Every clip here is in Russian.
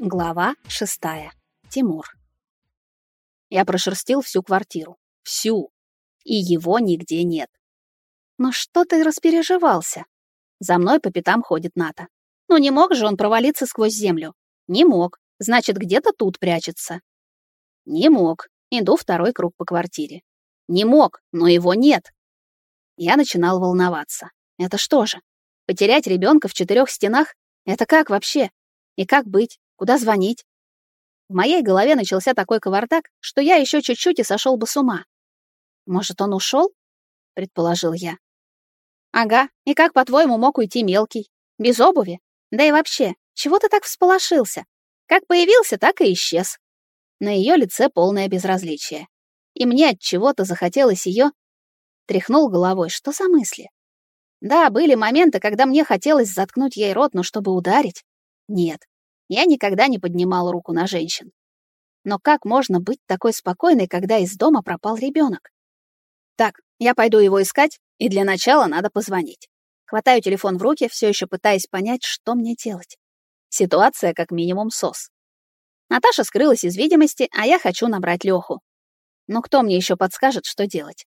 Глава шестая. Тимур. Я прошерстил всю квартиру. Всю. И его нигде нет. Но что ты распереживался? За мной по пятам ходит Ната. Ну не мог же он провалиться сквозь землю? Не мог. Значит, где-то тут прячется. Не мог. Иду второй круг по квартире. Не мог, но его нет. Я начинал волноваться. Это что же? Потерять ребенка в четырех стенах? Это как вообще? И как быть? Куда звонить? В моей голове начался такой кавардак, что я еще чуть-чуть и сошел бы с ума. Может, он ушел? предположил я. Ага, и как, по-твоему, мог уйти мелкий? Без обуви? Да и вообще, чего ты так всполошился? Как появился, так и исчез. На ее лице полное безразличие. И мне от чего-то захотелось ее тряхнул головой. Что за мысли? Да, были моменты, когда мне хотелось заткнуть ей рот, но чтобы ударить? Нет, я никогда не поднимал руку на женщин. Но как можно быть такой спокойной, когда из дома пропал ребенок? Так, я пойду его искать, и для начала надо позвонить. Хватаю телефон в руки, все еще пытаясь понять, что мне делать. Ситуация как минимум сос. Наташа скрылась из видимости, а я хочу набрать Леху. Но кто мне еще подскажет, что делать?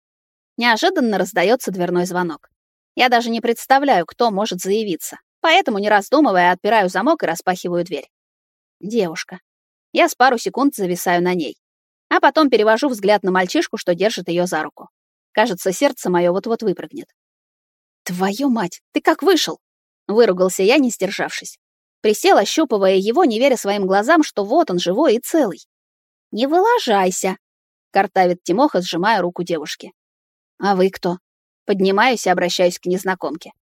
Неожиданно раздается дверной звонок. Я даже не представляю, кто может заявиться. Поэтому, не раздумывая, отпираю замок и распахиваю дверь. Девушка. Я с пару секунд зависаю на ней. А потом перевожу взгляд на мальчишку, что держит ее за руку. Кажется, сердце мое вот-вот выпрыгнет. «Твою мать, ты как вышел?» Выругался я, не сдержавшись. Присел, ощупывая его, не веря своим глазам, что вот он, живой и целый. «Не выложайся!» — картавит Тимоха, сжимая руку девушки. «А вы кто?» Поднимаюсь и обращаюсь к незнакомке.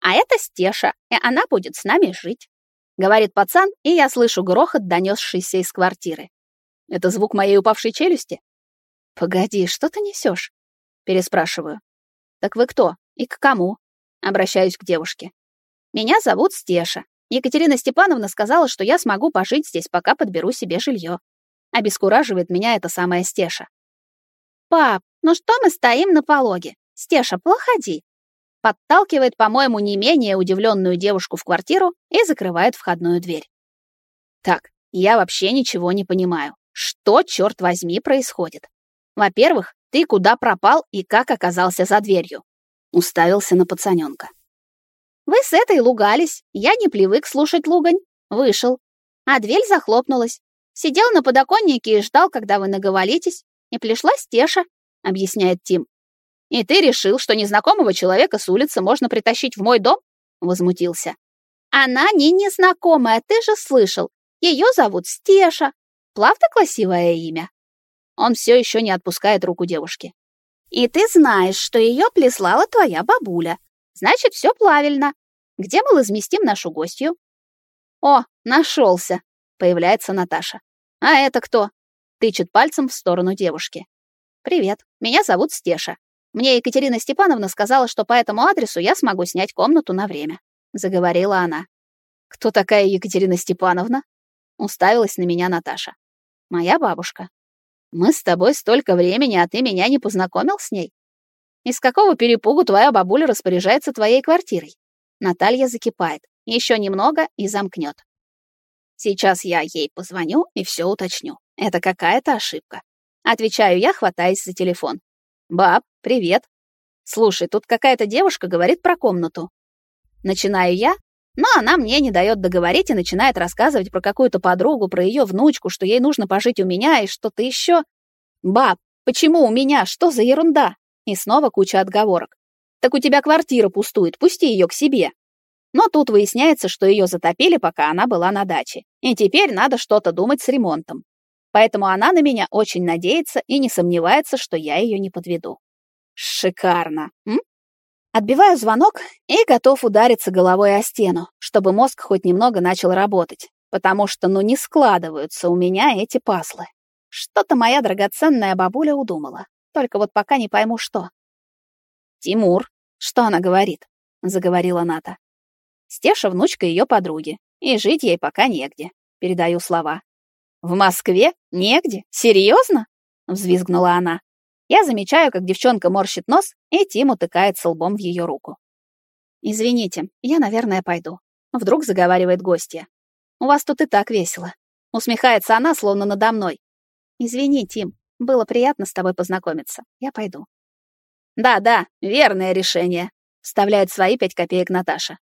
А это Стеша, и она будет с нами жить. Говорит пацан, и я слышу грохот, донесшийся из квартиры. Это звук моей упавшей челюсти? Погоди, что ты несешь? Переспрашиваю. Так вы кто? И к кому? Обращаюсь к девушке. Меня зовут Стеша. Екатерина Степановна сказала, что я смогу пожить здесь, пока подберу себе жилье. Обескураживает меня эта самая Стеша. Пап, ну что мы стоим на пологе? Стеша, плоходи подталкивает, по-моему, не менее удивленную девушку в квартиру и закрывает входную дверь. Так, я вообще ничего не понимаю. Что, черт возьми, происходит? Во-первых, ты куда пропал и как оказался за дверью? Уставился на пацаненка. Вы с этой лугались, я не привык слушать лугань. Вышел. А дверь захлопнулась. Сидел на подоконнике и ждал, когда вы наговоритесь. И пришла Стеша, объясняет Тим. «И ты решил, что незнакомого человека с улицы можно притащить в мой дом?» — возмутился. «Она не незнакомая, ты же слышал. Ее зовут Стеша. Плавно красивое имя». Он все еще не отпускает руку девушки. «И ты знаешь, что ее прислала твоя бабуля. Значит, все правильно. Где мы разместим нашу гостью?» «О, нашелся!» — появляется Наташа. «А это кто?» — тычет пальцем в сторону девушки. «Привет, меня зовут Стеша. Мне Екатерина Степановна сказала, что по этому адресу я смогу снять комнату на время, заговорила она. Кто такая Екатерина Степановна? Уставилась на меня Наташа. Моя бабушка. Мы с тобой столько времени, а ты меня не познакомил с ней? Из какого перепугу твоя бабуля распоряжается твоей квартирой? Наталья закипает. Еще немного и замкнет. Сейчас я ей позвоню и все уточню. Это какая-то ошибка. Отвечаю я, хватаясь за телефон. «Баб, привет. Слушай, тут какая-то девушка говорит про комнату». Начинаю я, но она мне не дает договорить и начинает рассказывать про какую-то подругу, про ее внучку, что ей нужно пожить у меня и что-то еще. «Баб, почему у меня? Что за ерунда?» И снова куча отговорок. «Так у тебя квартира пустует, пусти ее к себе». Но тут выясняется, что ее затопили, пока она была на даче. И теперь надо что-то думать с ремонтом. Поэтому она на меня очень надеется и не сомневается, что я ее не подведу. Шикарно, м? Отбиваю звонок и готов удариться головой о стену, чтобы мозг хоть немного начал работать, потому что ну не складываются у меня эти паслы. Что-то моя драгоценная бабуля удумала, только вот пока не пойму что. «Тимур, что она говорит?» — заговорила Ната. Стеша — внучка ее подруги, и жить ей пока негде, передаю слова. «В Москве? Негде? Серьезно?» — взвизгнула она. Я замечаю, как девчонка морщит нос, и Тим утыкается лбом в ее руку. «Извините, я, наверное, пойду». Вдруг заговаривает гостья. У вас тут и так весело. Усмехается она, словно надо мной. Извини, Тим, было приятно с тобой познакомиться. Я пойду. Да-да, верное решение, вставляет свои пять копеек Наташа.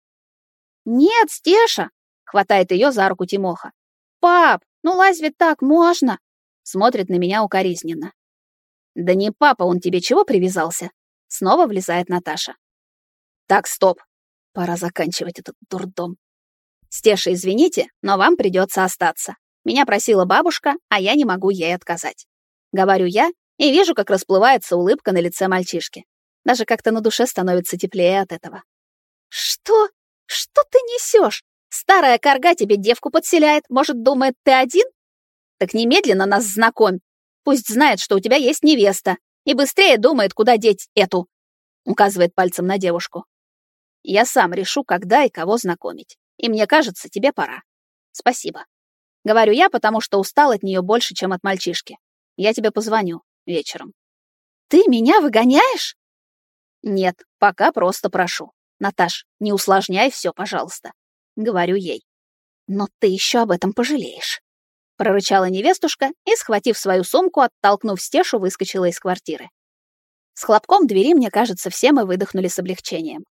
Нет, Стеша, хватает ее за руку Тимоха. Пап, ну разве так можно? Смотрит на меня укоризненно. Да не папа, он тебе чего привязался? Снова влезает Наташа. Так, стоп. Пора заканчивать этот дурдом. Стеша, извините, но вам придется остаться. Меня просила бабушка, а я не могу ей отказать. Говорю я и вижу, как расплывается улыбка на лице мальчишки. Даже как-то на душе становится теплее от этого. Что? Что ты несешь? Старая корга тебе девку подселяет, может, думает, ты один? Так немедленно нас знакомь. Пусть знает, что у тебя есть невеста, и быстрее думает, куда деть эту. Указывает пальцем на девушку. Я сам решу, когда и кого знакомить. И мне кажется, тебе пора. Спасибо. Говорю я, потому что устал от нее больше, чем от мальчишки. Я тебе позвоню вечером. Ты меня выгоняешь? Нет, пока просто прошу. Наташ, не усложняй все, пожалуйста. Говорю ей. Но ты еще об этом пожалеешь. Прорычала невестушка и, схватив свою сумку, оттолкнув Стешу, выскочила из квартиры. С хлопком двери, мне кажется, все мы выдохнули с облегчением.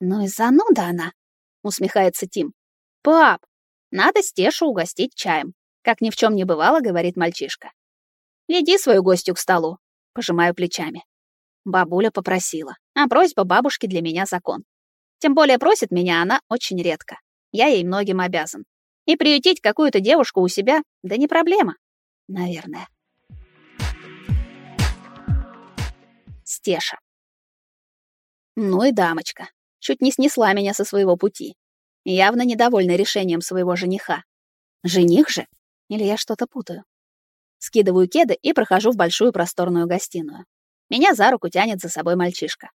Ну и зануда она, усмехается Тим. Пап, надо Стешу угостить чаем. Как ни в чем не бывало, говорит мальчишка. Веди свою гостью к столу. Пожимаю плечами. Бабуля попросила, а просьба бабушки для меня закон. Тем более просит меня она очень редко. Я ей многим обязан. И приютить какую-то девушку у себя, да не проблема. Наверное. Стеша. Ну и дамочка. Чуть не снесла меня со своего пути явно недовольна решением своего жениха. Жених же? Или я что-то путаю? Скидываю кеды и прохожу в большую просторную гостиную. Меня за руку тянет за собой мальчишка.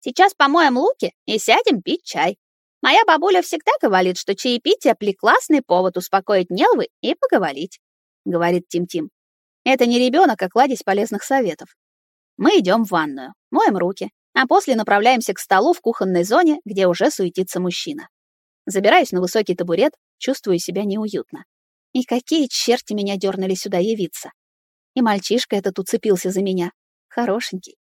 Сейчас помоем луки и сядем пить чай. Моя бабуля всегда говорит, что чаепитие — классный повод успокоить нервы и поговорить, — говорит Тим-Тим. Это не ребенок, а кладезь полезных советов. Мы идем в ванную, моем руки, а после направляемся к столу в кухонной зоне, где уже суетится мужчина. Забираюсь на высокий табурет, чувствую себя неуютно. И какие черти меня дернули сюда явиться. И мальчишка этот уцепился за меня. Хорошенький.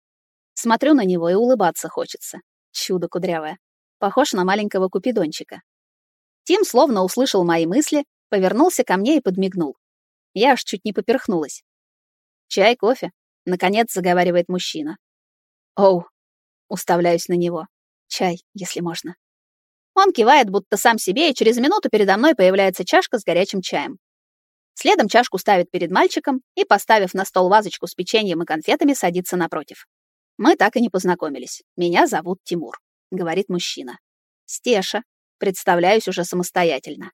Смотрю на него и улыбаться хочется. Чудо кудрявое. Похож на маленького купидончика. Тим словно услышал мои мысли, повернулся ко мне и подмигнул. Я аж чуть не поперхнулась. «Чай, кофе?» — наконец заговаривает мужчина. «Оу!» — уставляюсь на него. «Чай, если можно». Он кивает, будто сам себе, и через минуту передо мной появляется чашка с горячим чаем. Следом чашку ставит перед мальчиком и, поставив на стол вазочку с печеньем и конфетами, садится напротив. Мы так и не познакомились. Меня зовут Тимур, говорит мужчина. Стеша, представляюсь уже самостоятельно.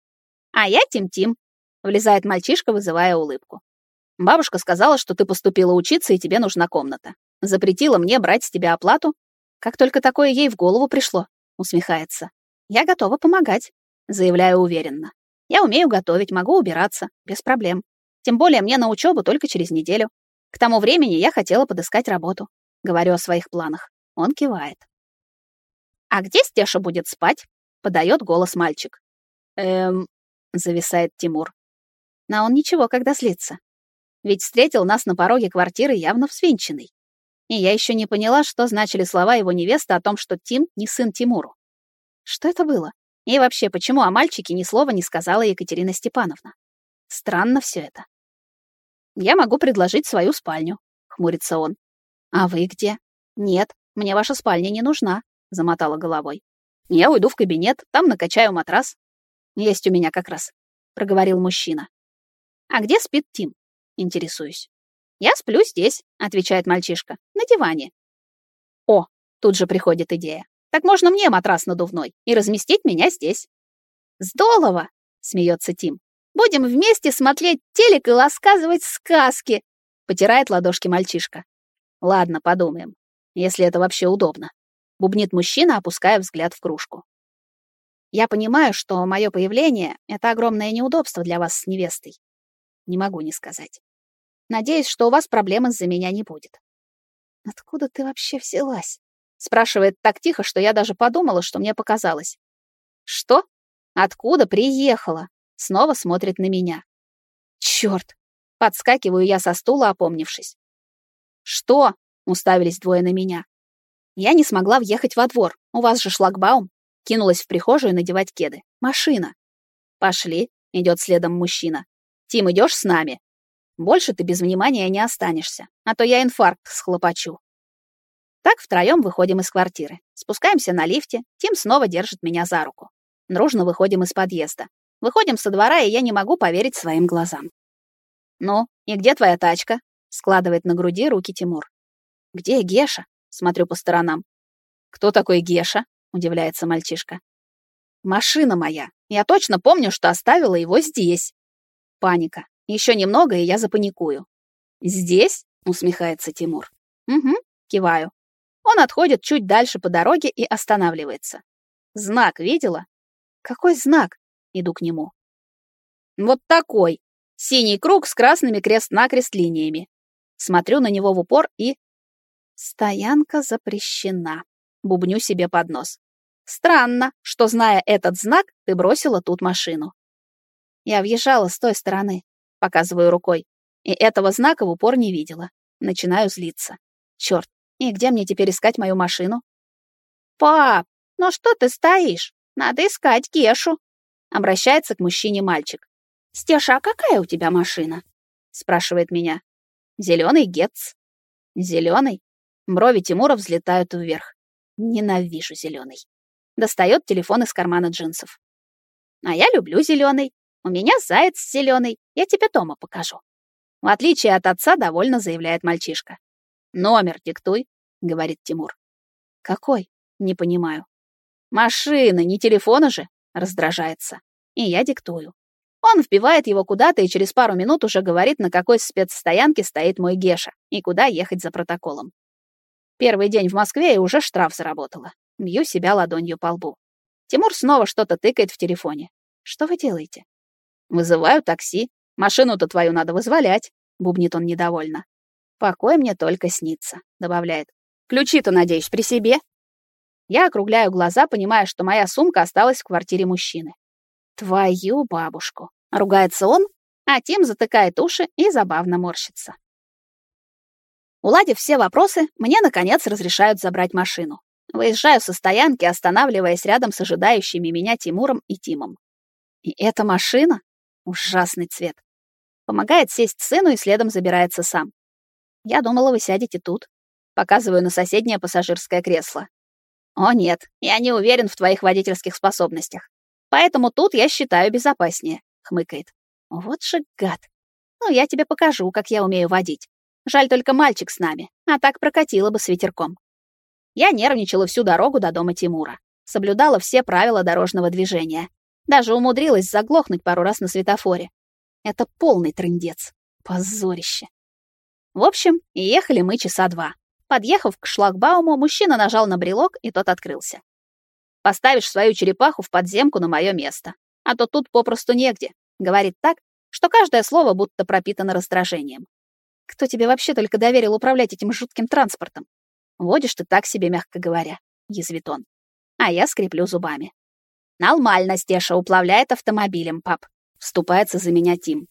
А я Тим-Тим, влезает мальчишка, вызывая улыбку. Бабушка сказала, что ты поступила учиться и тебе нужна комната. Запретила мне брать с тебя оплату. Как только такое ей в голову пришло, усмехается. Я готова помогать, заявляю уверенно. Я умею готовить, могу убираться, без проблем. Тем более мне на учебу только через неделю. К тому времени я хотела подыскать работу. Говорю о своих планах. Он кивает. «А где Стеша будет спать?» — подает голос мальчик. «Эм...» — зависает Тимур. Но он ничего, когда злится. Ведь встретил нас на пороге квартиры явно взвинченный. И я еще не поняла, что значили слова его невесты о том, что Тим не сын Тимуру. Что это было? И вообще, почему о мальчике ни слова не сказала Екатерина Степановна? Странно все это. Я могу предложить свою спальню, хмурится он. А вы где? Нет, мне ваша спальня не нужна, замотала головой. Я уйду в кабинет, там накачаю матрас. Есть у меня как раз, проговорил мужчина. А где спит Тим? Интересуюсь. Я сплю здесь, отвечает мальчишка, на диване. О, тут же приходит идея. Так можно мне матрас надувной и разместить меня здесь. Здорово, смеется Тим. Будем вместе смотреть телек и рассказывать сказки, потирает ладошки мальчишка. Ладно, подумаем, если это вообще удобно. Бубнит мужчина, опуская взгляд в кружку. Я понимаю, что мое появление — это огромное неудобство для вас с невестой. Не могу не сказать. Надеюсь, что у вас проблем из-за меня не будет. Откуда ты вообще взялась? Спрашивает так тихо, что я даже подумала, что мне показалось. Что? Откуда приехала? снова смотрит на меня. Черт! Подскакиваю я со стула, опомнившись. «Что?» — уставились двое на меня. Я не смогла въехать во двор. У вас же шлагбаум. Кинулась в прихожую надевать кеды. Машина. Пошли, идет следом мужчина. Тим, идешь с нами? Больше ты без внимания не останешься, а то я инфаркт схлопочу. Так втроем выходим из квартиры. Спускаемся на лифте, Тим снова держит меня за руку. Дружно выходим из подъезда. Выходим со двора, и я не могу поверить своим глазам. «Ну, и где твоя тачка?» — складывает на груди руки Тимур. «Где Геша?» — смотрю по сторонам. «Кто такой Геша?» — удивляется мальчишка. «Машина моя. Я точно помню, что оставила его здесь». Паника. Еще немного, и я запаникую. «Здесь?» — усмехается Тимур. «Угу», — киваю. Он отходит чуть дальше по дороге и останавливается. «Знак видела?» «Какой знак?» — иду к нему. «Вот такой!» Синий круг с красными крест-накрест линиями. Смотрю на него в упор и... Стоянка запрещена. Бубню себе под нос. Странно, что, зная этот знак, ты бросила тут машину. Я въезжала с той стороны, показываю рукой, и этого знака в упор не видела. Начинаю злиться. Черт, и где мне теперь искать мою машину? Пап, ну что ты стоишь? Надо искать Кешу. Обращается к мужчине мальчик. «Стеша, а какая у тебя машина?» — спрашивает меня. «Зеленый Гетц». «Зеленый?» Брови Тимура взлетают вверх. Ненавижу зеленый. Достает телефон из кармана джинсов. «А я люблю зеленый. У меня заяц зеленый. Я тебе дома покажу». В отличие от отца, довольно заявляет мальчишка. «Номер диктуй», — говорит Тимур. «Какой?» — не понимаю. «Машина, не телефона же», — раздражается. И я диктую. Он вбивает его куда-то и через пару минут уже говорит, на какой спецстоянке стоит мой Геша и куда ехать за протоколом. Первый день в Москве и уже штраф заработала. Бью себя ладонью по лбу. Тимур снова что-то тыкает в телефоне. Что вы делаете? Вызываю такси. Машину-то твою надо вызволять, бубнит он недовольно. Покой мне только снится, добавляет. Ключи-то, надеюсь, при себе. Я округляю глаза, понимая, что моя сумка осталась в квартире мужчины. Твою бабушку. Ругается он, а Тим затыкает уши и забавно морщится. Уладив все вопросы, мне, наконец, разрешают забрать машину. Выезжаю со стоянки, останавливаясь рядом с ожидающими меня Тимуром и Тимом. И эта машина? Ужасный цвет. Помогает сесть сыну и следом забирается сам. Я думала, вы сядете тут. Показываю на соседнее пассажирское кресло. О нет, я не уверен в твоих водительских способностях. Поэтому тут я считаю безопаснее, хмыкает. Вот же гад. Ну, я тебе покажу, как я умею водить. Жаль только мальчик с нами, а так прокатило бы с ветерком. Я нервничала всю дорогу до дома Тимура. Соблюдала все правила дорожного движения. Даже умудрилась заглохнуть пару раз на светофоре. Это полный трындец. Позорище. В общем, ехали мы часа два. Подъехав к шлагбауму, мужчина нажал на брелок, и тот открылся. Поставишь свою черепаху в подземку на мое место. А то тут попросту негде. Говорит так, что каждое слово будто пропитано раздражением. Кто тебе вообще только доверил управлять этим жутким транспортом? Водишь ты так себе, мягко говоря, язвит он. А я скреплю зубами. Нормально Стеша уплавляет автомобилем, пап. Вступается за меня Тим.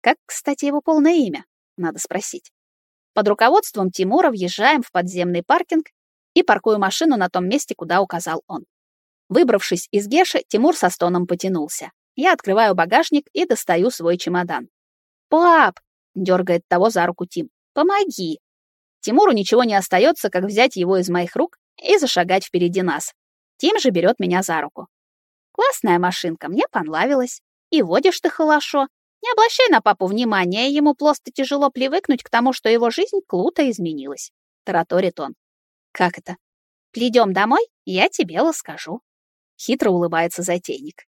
Как, кстати, его полное имя? Надо спросить. Под руководством Тимура въезжаем в подземный паркинг и паркую машину на том месте, куда указал он. Выбравшись из Геши, Тимур со стоном потянулся. Я открываю багажник и достаю свой чемодан. «Пап!» — дергает того за руку Тим. «Помоги!» Тимуру ничего не остается, как взять его из моих рук и зашагать впереди нас. Тим же берет меня за руку. «Классная машинка, мне понравилась. И водишь ты хорошо. Не обращай на папу внимания, ему просто тяжело привыкнуть к тому, что его жизнь круто изменилась», — тараторит он. «Как это? Придем домой, я тебе расскажу». Хитро улыбается затейник.